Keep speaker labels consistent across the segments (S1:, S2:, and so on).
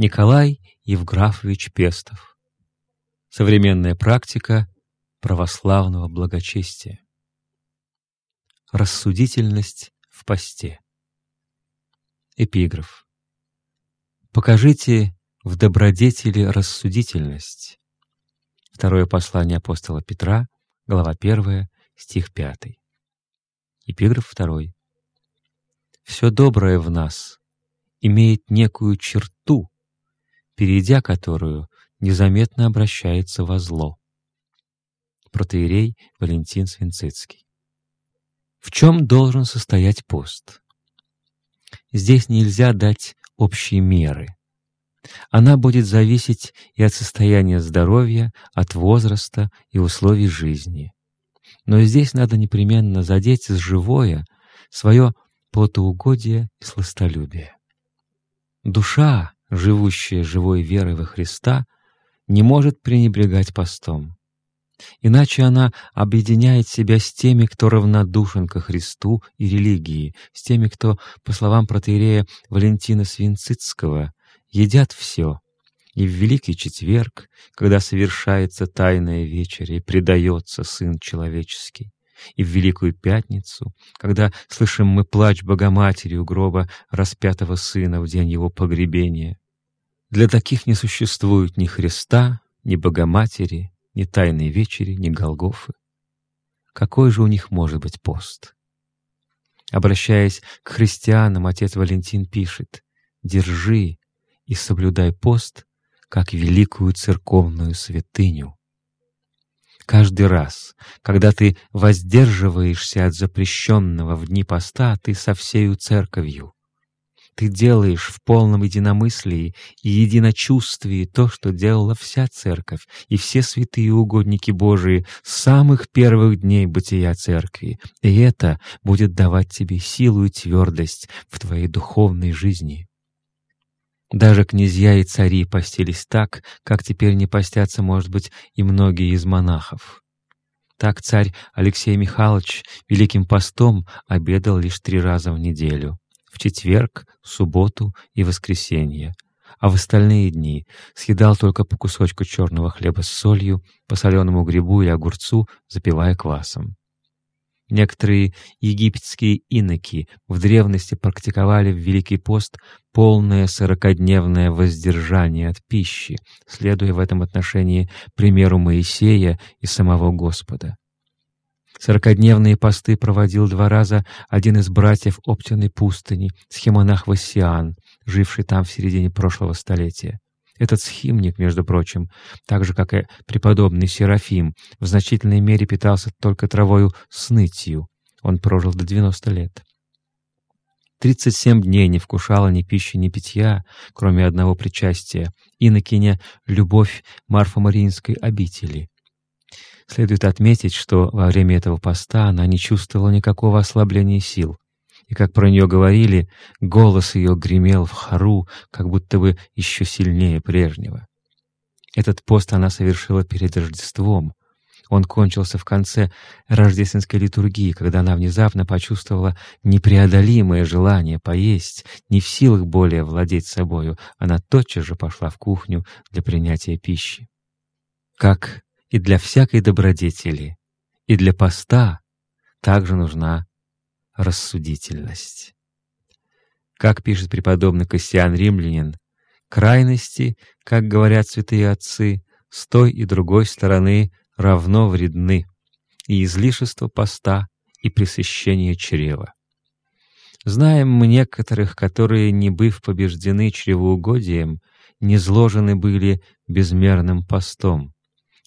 S1: Николай Евграфович Пестов. Современная практика православного благочестия. Рассудительность в посте. Эпиграф. Покажите в добродетели рассудительность. Второе послание апостола Петра, глава 1, стих 5. Эпиграф 2. Все доброе в нас имеет некую черту, перейдя которую незаметно обращается во зло. Протеерей Валентин Свинцицкий. В чем должен состоять пост? Здесь нельзя дать общие меры. Она будет зависеть и от состояния здоровья, от возраста и условий жизни. Но здесь надо непременно задеть с живое свое плотоугодие и сластолюбие. Душа, живущая живой верой во Христа, не может пренебрегать постом. Иначе она объединяет себя с теми, кто равнодушен ко Христу и религии, с теми, кто, по словам протеерея Валентина Свинцицкого, едят все, и в Великий Четверг, когда совершается Тайная Вечеря предается Сын Человеческий, и в Великую Пятницу, когда слышим мы плач Богоматери у гроба распятого Сына в день Его погребения. Для таких не существует ни Христа, ни Богоматери, ни Тайной Вечери, ни Голгофы. Какой же у них может быть пост? Обращаясь к христианам, отец Валентин пишет «Держи и соблюдай пост, как великую церковную святыню». Каждый раз, когда ты воздерживаешься от запрещенного в дни поста, ты со всею церковью. Ты делаешь в полном единомыслии и единочувствии то, что делала вся церковь и все святые угодники Божии с самых первых дней бытия церкви, и это будет давать тебе силу и твердость в твоей духовной жизни. Даже князья и цари постились так, как теперь не постятся, может быть, и многие из монахов. Так царь Алексей Михайлович Великим постом обедал лишь три раза в неделю — в четверг, субботу и воскресенье, а в остальные дни съедал только по кусочку черного хлеба с солью, по соленому грибу или огурцу, запивая квасом. Некоторые египетские иноки в древности практиковали в Великий пост полное сорокодневное воздержание от пищи, следуя в этом отношении примеру Моисея и самого Господа. Сорокодневные посты проводил два раза один из братьев Оптиной пустыни, схемонах Вассиан, живший там в середине прошлого столетия. Этот схимник, между прочим, так же, как и преподобный Серафим, в значительной мере питался только травою снытью. Он прожил до 90 лет. Тридцать семь дней не вкушала ни пищи, ни питья, кроме одного причастия, инокиня «Любовь Марфа-Мариинской обители». Следует отметить, что во время этого поста она не чувствовала никакого ослабления сил и, как про нее говорили, голос ее гремел в хору, как будто бы еще сильнее прежнего. Этот пост она совершила перед Рождеством. Он кончился в конце рождественской литургии, когда она внезапно почувствовала непреодолимое желание поесть, не в силах более владеть собою, она тотчас же пошла в кухню для принятия пищи. Как и для всякой добродетели, и для поста также нужна рассудительность. Как пишет преподобный Кассиан Римлянин, крайности, как говорят святые отцы, с той и другой стороны равно вредны, и излишество поста, и пресыщение чрева. Знаем мы некоторых, которые, не быв побеждены чревоугодием, не зложены были безмерным постом,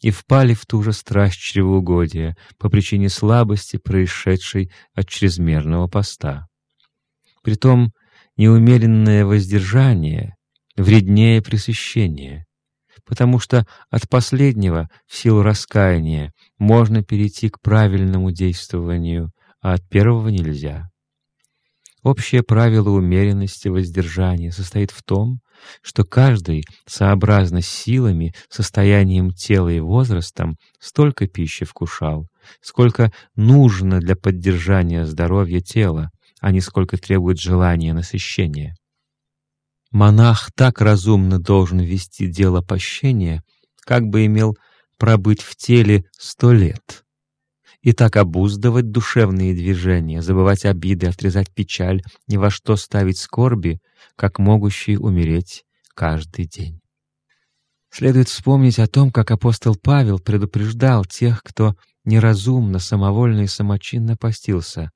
S1: и впали в ту же страсть чревоугодия по причине слабости, происшедшей от чрезмерного поста. Притом неумеренное воздержание вреднее пресыщения, потому что от последнего в силу раскаяния можно перейти к правильному действованию, а от первого нельзя. Общее правило умеренности воздержания состоит в том, что каждый, сообразно силами, состоянием тела и возрастом, столько пищи вкушал, сколько нужно для поддержания здоровья тела, а не сколько требует желания насыщения. Монах так разумно должен вести дело пощения, как бы имел пробыть в теле сто лет. И так обуздывать душевные движения, забывать обиды, отрезать печаль, ни во что ставить скорби, как могущий умереть каждый день. Следует вспомнить о том, как апостол Павел предупреждал тех, кто неразумно, самовольно и самочинно постился.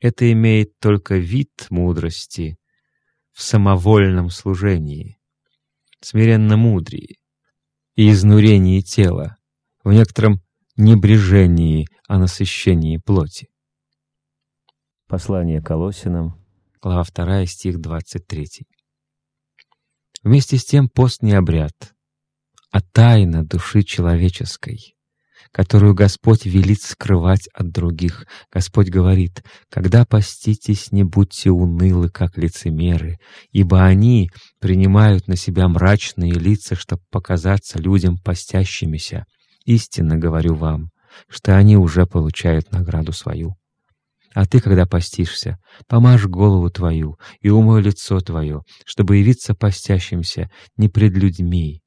S1: Это имеет только вид мудрости в самовольном служении, смиренно мудрии и изнурении тела, в некотором небрежении о насыщении плоти. Послание Колосинам, глава 2, стих 23. Вместе с тем пост не обряд, а тайна души человеческой, которую Господь велит скрывать от других. Господь говорит, «Когда поститесь, не будьте унылы, как лицемеры, ибо они принимают на себя мрачные лица, чтобы показаться людям постящимися. Истинно говорю вам, что они уже получают награду свою. А ты, когда постишься, помажь голову твою и умой лицо твое, чтобы явиться постящимся не пред людьми,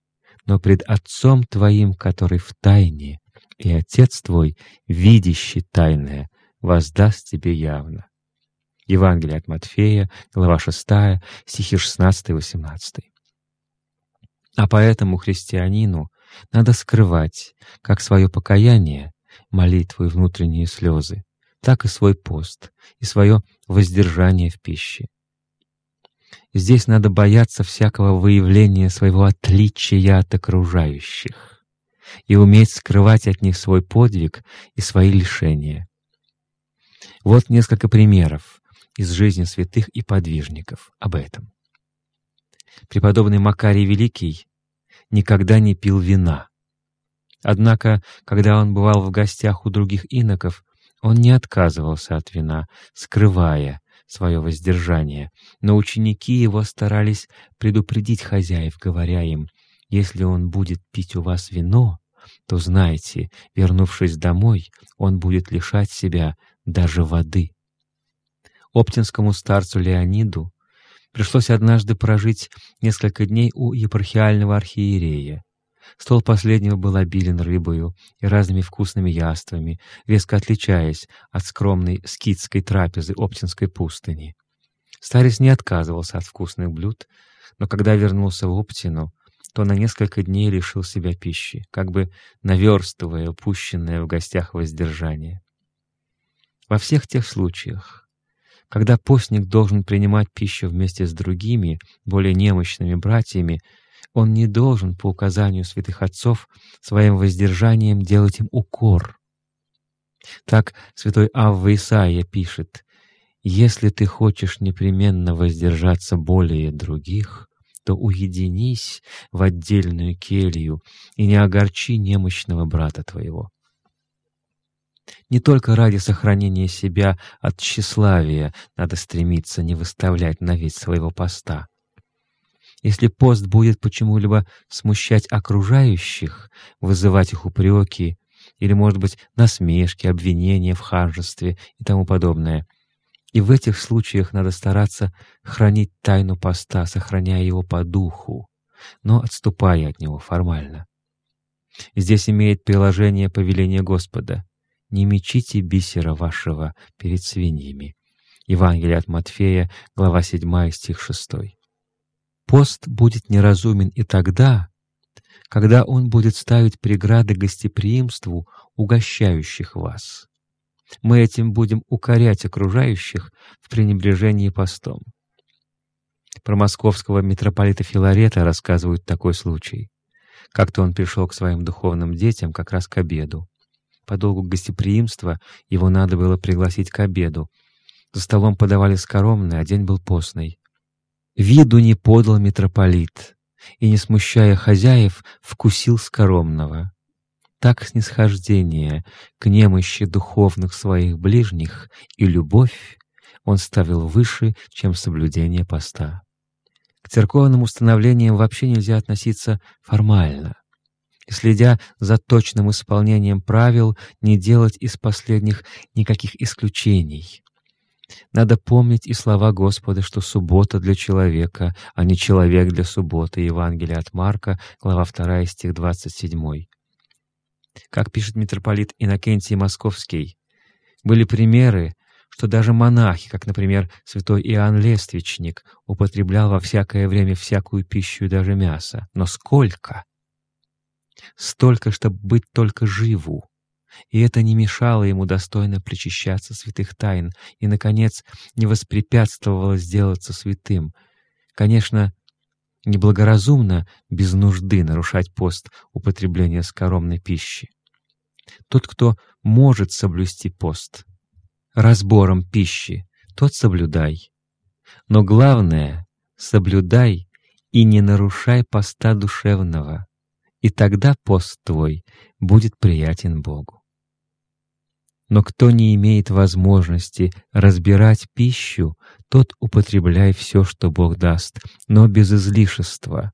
S1: но пред Отцом твоим, который в тайне, и Отец твой, видящий тайное, воздаст тебе явно. Евангелие от Матфея, глава 6, стихи 16-18. А поэтому христианину надо скрывать как свое покаяние, молитву и внутренние слезы, так и свой пост и свое воздержание в пище. Здесь надо бояться всякого выявления своего отличия от окружающих и уметь скрывать от них свой подвиг и свои лишения. Вот несколько примеров из жизни святых и подвижников об этом. Преподобный Макарий Великий никогда не пил вина. Однако, когда он бывал в гостях у других иноков, он не отказывался от вина, скрывая свое воздержание, но ученики его старались предупредить хозяев, говоря им, «Если он будет пить у вас вино, то знайте, вернувшись домой, он будет лишать себя даже воды». Оптинскому старцу Леониду пришлось однажды прожить несколько дней у епархиального архиерея. Стол последнего был обилен рыбою и разными вкусными яствами, резко отличаясь от скромной скитской трапезы Оптинской пустыни. Старец не отказывался от вкусных блюд, но когда вернулся в Оптину, то на несколько дней лишил себя пищи, как бы наверстывая упущенное в гостях воздержание. Во всех тех случаях, когда постник должен принимать пищу вместе с другими, более немощными братьями, он не должен по указанию святых отцов своим воздержанием делать им укор. Так святой Авва Исаия пишет, «Если ты хочешь непременно воздержаться более других, то уединись в отдельную келью и не огорчи немощного брата твоего». Не только ради сохранения себя от тщеславия надо стремиться не выставлять на вид своего поста, если пост будет почему-либо смущать окружающих, вызывать их упреки или, может быть, насмешки, обвинения в ханжестве и тому подобное. И в этих случаях надо стараться хранить тайну поста, сохраняя его по духу, но отступая от него формально. Здесь имеет приложение повеление Господа «Не мечите бисера вашего перед свиньями». Евангелие от Матфея, глава 7, стих 6. Пост будет неразумен и тогда, когда он будет ставить преграды гостеприимству угощающих вас. Мы этим будем укорять окружающих в пренебрежении постом. Про московского митрополита Филарета рассказывают такой случай. Как-то он пришел к своим духовным детям как раз к обеду. По долгу гостеприимства его надо было пригласить к обеду. За столом подавали скоромное, а день был постный. Виду не подал митрополит, и, не смущая хозяев, вкусил скоромного. Так снисхождение к немощи духовных своих ближних и любовь он ставил выше, чем соблюдение поста. К церковным установлениям вообще нельзя относиться формально. Следя за точным исполнением правил, не делать из последних никаких исключений. Надо помнить и слова Господа, что суббота для человека, а не человек для субботы. Евангелие от Марка, глава 2, стих 27. Как пишет митрополит Иннокентий Московский, были примеры, что даже монахи, как, например, святой Иоанн Лествичник, употреблял во всякое время всякую пищу и даже мясо. Но сколько? Столько, чтобы быть только живу. И это не мешало ему достойно причащаться святых тайн и, наконец, не воспрепятствовало сделаться святым. Конечно, неблагоразумно без нужды нарушать пост употребления скоромной пищи. Тот, кто может соблюсти пост разбором пищи, тот соблюдай. Но главное — соблюдай и не нарушай поста душевного, и тогда пост твой будет приятен Богу. Но кто не имеет возможности разбирать пищу, тот употребляй все, что Бог даст, но без излишества.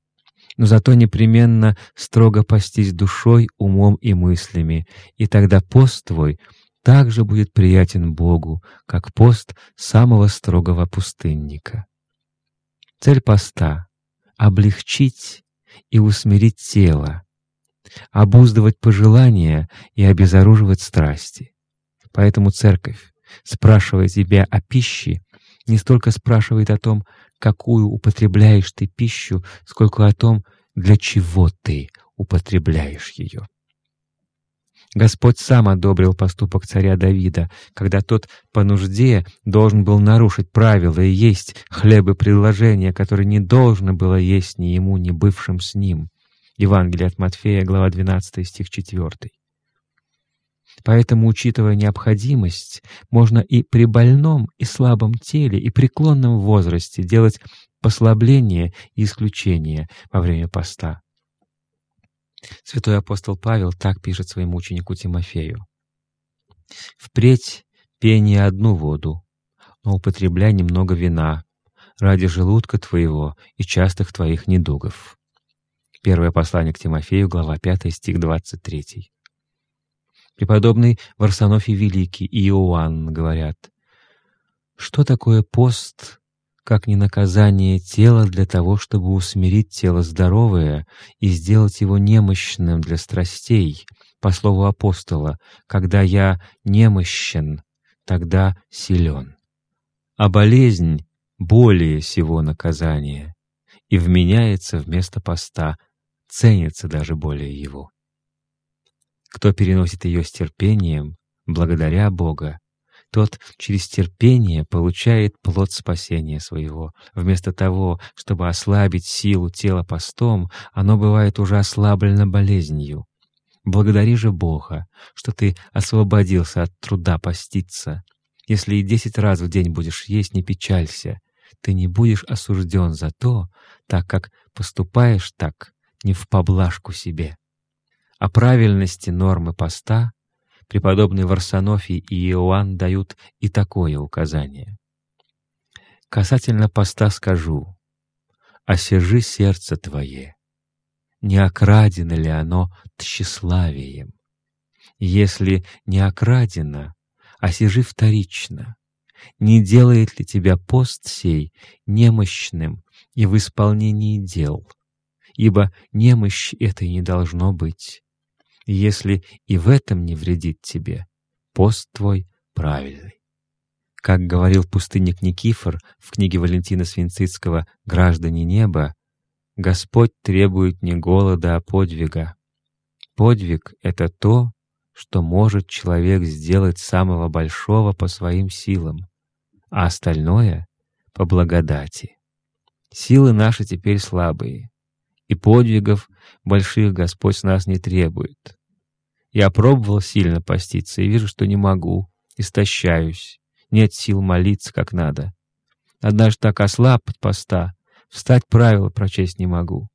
S1: Но зато непременно строго постись душой, умом и мыслями, и тогда пост твой также будет приятен Богу, как пост самого строгого пустынника. Цель поста — облегчить и усмирить тело, обуздывать пожелания и обезоруживать страсти. Поэтому церковь, спрашивая тебя о пище, не столько спрашивает о том, какую употребляешь ты пищу, сколько о том, для чего ты употребляешь ее. Господь сам одобрил поступок царя Давида, когда тот по нужде должен был нарушить правила и есть хлебы предложения, которые не должно было есть ни ему, ни бывшим с ним. Евангелие от Матфея, глава 12, стих 4. Поэтому, учитывая необходимость, можно и при больном и слабом теле, и преклонном возрасте делать послабление и исключение во время поста. Святой апостол Павел так пишет своему ученику Тимофею. «Впредь пей не одну воду, но употребляй немного вина ради желудка твоего и частых твоих недугов». Первое послание к Тимофею, глава 5, стих 23. Преподобный Варсонофий Великий и Иоанн говорят, «Что такое пост как не наказание тела для того, чтобы усмирить тело здоровое и сделать его немощным для страстей, по слову апостола, «Когда я немощен, тогда силен». А болезнь более всего наказания и вменяется вместо поста, ценится даже более его. Кто переносит ее с терпением, благодаря Бога, тот через терпение получает плод спасения своего. Вместо того, чтобы ослабить силу тела постом, оно бывает уже ослаблено болезнью. Благодари же Бога, что ты освободился от труда поститься. Если и десять раз в день будешь есть, не печалься. Ты не будешь осужден за то, так как поступаешь так не в поблажку себе. О правильности нормы поста преподобный Варсонофий и Иоанн дают и такое указание. «Касательно поста скажу, осержи сердце твое, не окрадено ли оно тщеславием? Если не окрадено, осержи вторично, не делает ли тебя пост сей немощным и в исполнении дел? Ибо немощь этой не должно быть, если и в этом не вредит тебе, пост твой правильный. Как говорил пустынник Никифор в книге Валентина Свинцицкого «Граждане неба», Господь требует не голода, а подвига. Подвиг — это то, что может человек сделать самого большого по своим силам, а остальное — по благодати. Силы наши теперь слабые, и подвигов больших Господь с нас не требует. Я пробовал сильно поститься и вижу, что не могу, истощаюсь, нет сил молиться как надо. Однажды так ослаб от поста, встать правила прочесть не могу.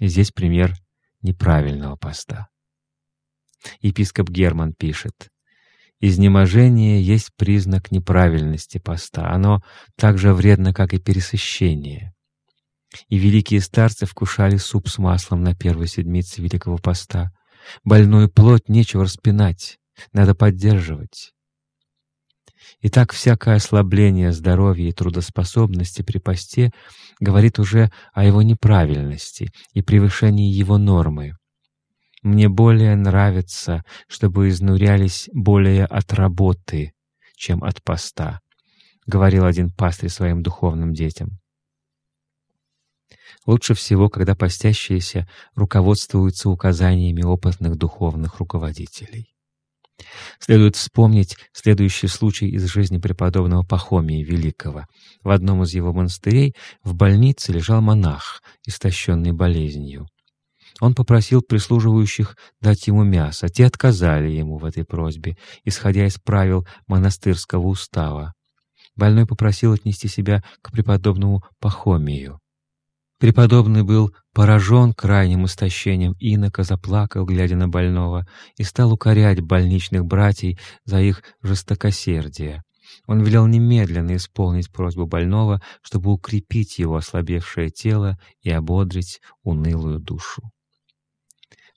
S1: И здесь пример неправильного поста. Епископ Герман пишет, «Изнеможение есть признак неправильности поста. Оно так же вредно, как и пересыщение. И великие старцы вкушали суп с маслом на первой седмице Великого Поста. Больную плоть нечего распинать, надо поддерживать. И так всякое ослабление здоровья и трудоспособности при посте говорит уже о его неправильности и превышении его нормы. Мне более нравится, чтобы изнурялись более от работы, чем от поста, — говорил один пастырь своим духовным детям. Лучше всего, когда постящиеся руководствуются указаниями опытных духовных руководителей. Следует вспомнить следующий случай из жизни преподобного Пахомия Великого. В одном из его монастырей в больнице лежал монах, истощенный болезнью. Он попросил прислуживающих дать ему мясо. Те отказали ему в этой просьбе, исходя из правил монастырского устава. Больной попросил отнести себя к преподобному Пахомию. Преподобный был поражен крайним истощением инока, заплакал, глядя на больного, и стал укорять больничных братьев за их жестокосердие. Он велел немедленно исполнить просьбу больного, чтобы укрепить его ослабевшее тело и ободрить унылую душу.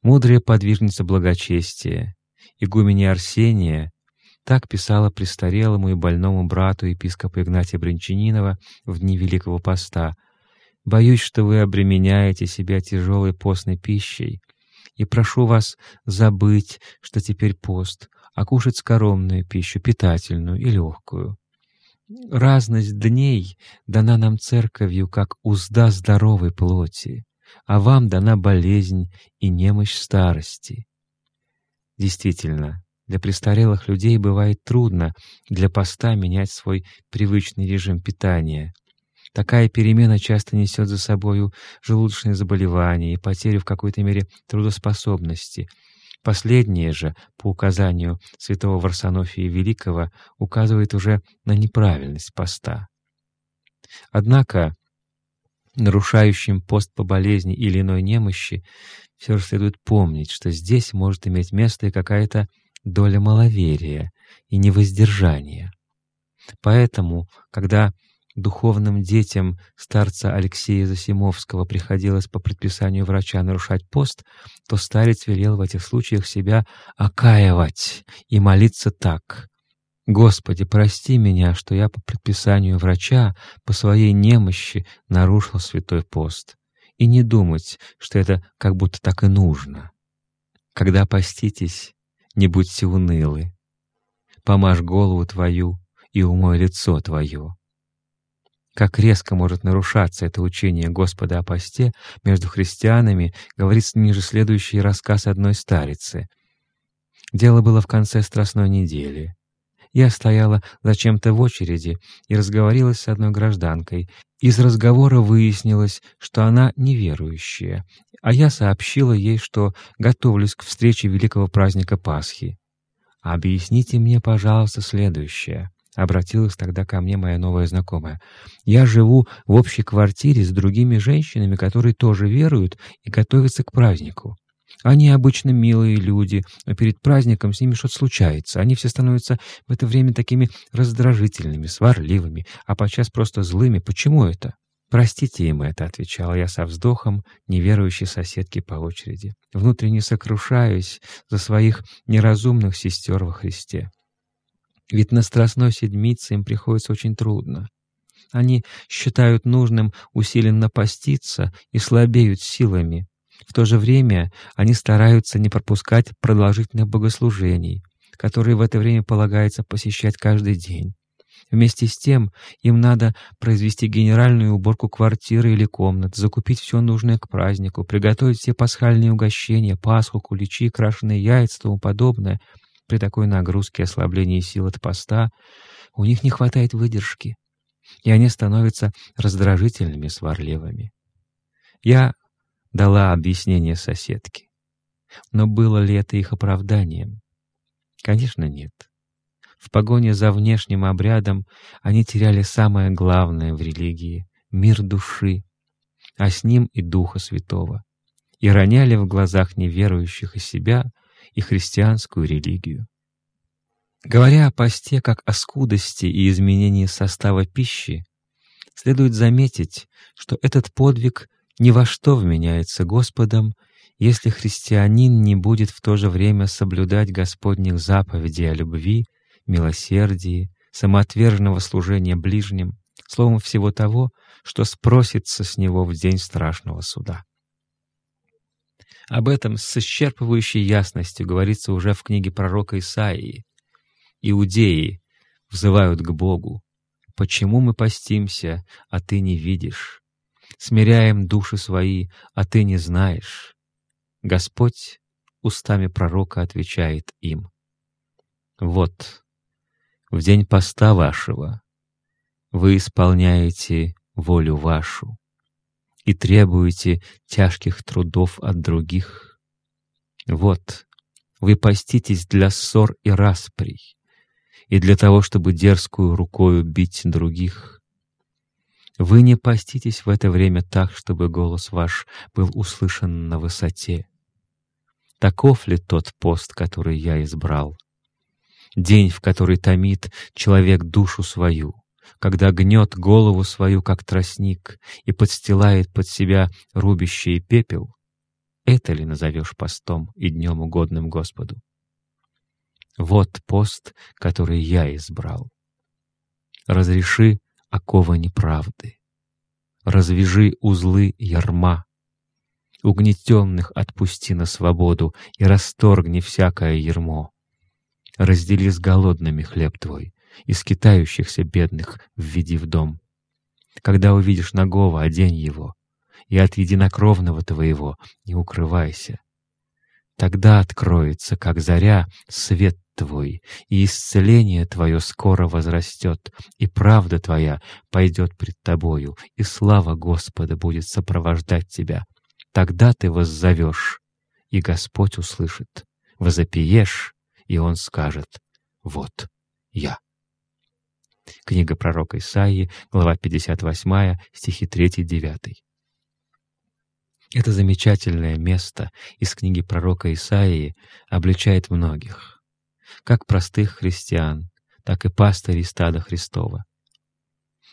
S1: Мудрая подвижница благочестия, игуменя Арсения, так писала престарелому и больному брату епископа Игнатия Бринчанинова в дни Великого Поста — Боюсь, что вы обременяете себя тяжелой постной пищей, и прошу вас забыть, что теперь пост, а кушать скоромную пищу, питательную и легкую. Разность дней дана нам церковью, как узда здоровой плоти, а вам дана болезнь и немощь старости. Действительно, для престарелых людей бывает трудно для поста менять свой привычный режим питания — Такая перемена часто несет за собою желудочные заболевания и потерю в какой-то мере трудоспособности. Последнее же, по указанию святого Варсонофия Великого, указывает уже на неправильность поста. Однако, нарушающим пост по болезни или иной немощи, все же следует помнить, что здесь может иметь место и какая-то доля маловерия и невоздержания. Поэтому, когда Духовным детям старца Алексея Засимовского приходилось по предписанию врача нарушать пост, то старец велел в этих случаях себя окаивать и молиться так. «Господи, прости меня, что я по предписанию врача, по своей немощи нарушил святой пост, и не думать, что это как будто так и нужно. Когда поститесь, не будьте унылы. Помажь голову твою и умой лицо твое как резко может нарушаться это учение Господа о посте между христианами, говорит ниже следующий рассказ одной старицы. Дело было в конце Страстной недели. Я стояла зачем-то в очереди и разговорилась с одной гражданкой. Из разговора выяснилось, что она неверующая, а я сообщила ей, что готовлюсь к встрече великого праздника Пасхи. «Объясните мне, пожалуйста, следующее. Обратилась тогда ко мне моя новая знакомая. «Я живу в общей квартире с другими женщинами, которые тоже веруют и готовятся к празднику. Они обычно милые люди, но перед праздником с ними что-то случается. Они все становятся в это время такими раздражительными, сварливыми, а подчас просто злыми. Почему это?» «Простите им это», — отвечала я со вздохом неверующей соседки по очереди. «Внутренне сокрушаюсь за своих неразумных сестер во Христе». Ведь на Страстной Седмице им приходится очень трудно. Они считают нужным усиленно поститься и слабеют силами. В то же время они стараются не пропускать продолжительных богослужений, которые в это время полагается посещать каждый день. Вместе с тем им надо произвести генеральную уборку квартиры или комнат, закупить все нужное к празднику, приготовить все пасхальные угощения, пасху, куличи, крашеные яйца и тому подобное — при такой нагрузке ослаблении сил от поста у них не хватает выдержки, и они становятся раздражительными, сварливыми. Я дала объяснение соседке. Но было ли это их оправданием? Конечно, нет. В погоне за внешним обрядом они теряли самое главное в религии — мир души, а с ним и Духа Святого, и роняли в глазах неверующих и себя — и христианскую религию. Говоря о посте как о скудости и изменении состава пищи, следует заметить, что этот подвиг ни во что вменяется Господом, если христианин не будет в то же время соблюдать Господних заповедей о любви, милосердии, самоотверженного служения ближним, словом, всего того, что спросится с него в день страшного суда. Об этом с исчерпывающей ясностью говорится уже в книге пророка Исаии. Иудеи взывают к Богу. «Почему мы постимся, а ты не видишь? Смиряем души свои, а ты не знаешь?» Господь устами пророка отвечает им. «Вот, в день поста вашего вы исполняете волю вашу и требуете тяжких трудов от других. Вот, вы поститесь для ссор и расприй, и для того, чтобы дерзкую рукою бить других. Вы не поститесь в это время так, чтобы голос ваш был услышан на высоте. Таков ли тот пост, который я избрал? День, в который томит человек душу свою — когда гнет голову свою, как тростник, и подстилает под себя рубящий пепел, это ли назовешь постом и днем угодным Господу? Вот пост, который я избрал. Разреши оковы неправды, развяжи узлы ярма, угнетенных отпусти на свободу и расторгни всякое ярмо. Раздели с голодными хлеб твой, и скитающихся бедных введи в дом. Когда увидишь нагого, одень его, и от единокровного твоего не укрывайся. Тогда откроется, как заря, свет твой, и исцеление твое скоро возрастет, и правда твоя пойдет пред тобою, и слава Господа будет сопровождать тебя. Тогда ты воззовешь, и Господь услышит, возопиешь, и Он скажет «Вот я». Книга пророка Исаии, глава 58, стихи 3-9. Это замечательное место из книги пророка Исаии обличает многих, как простых христиан, так и пастырей стада Христова.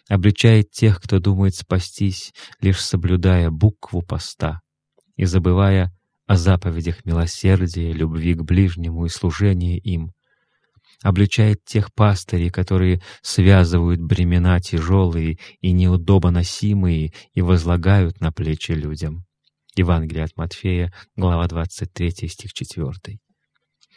S1: Обличает тех, кто думает спастись, лишь соблюдая букву поста и забывая о заповедях милосердия, любви к ближнему и служения им, обличает тех пастырей, которые связывают бремена тяжелые и неудобоносимые и возлагают на плечи людям. Евангелие от Матфея, глава 23, стих 4.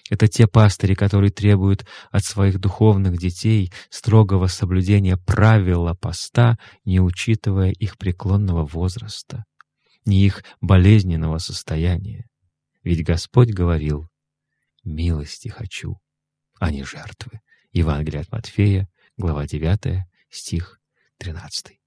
S1: Это те пастыри, которые требуют от своих духовных детей строгого соблюдения правила поста, не учитывая их преклонного возраста, ни их болезненного состояния. Ведь Господь говорил «милости хочу, а не жертвы. Евангелие от Матфея, глава 9, стих 13.